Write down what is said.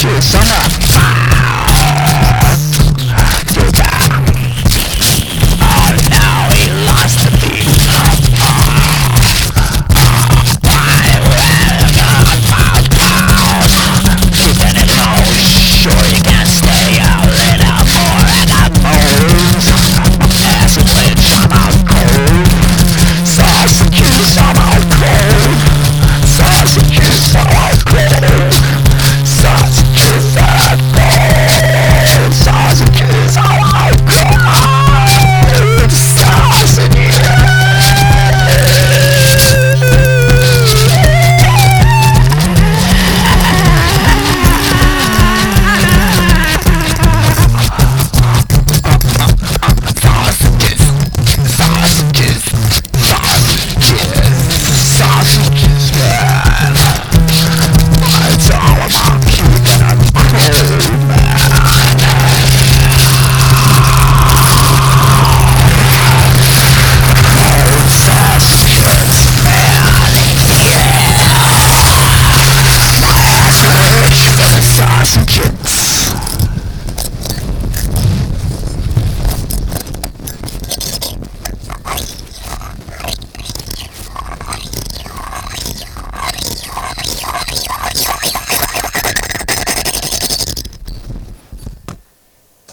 Summer Yes,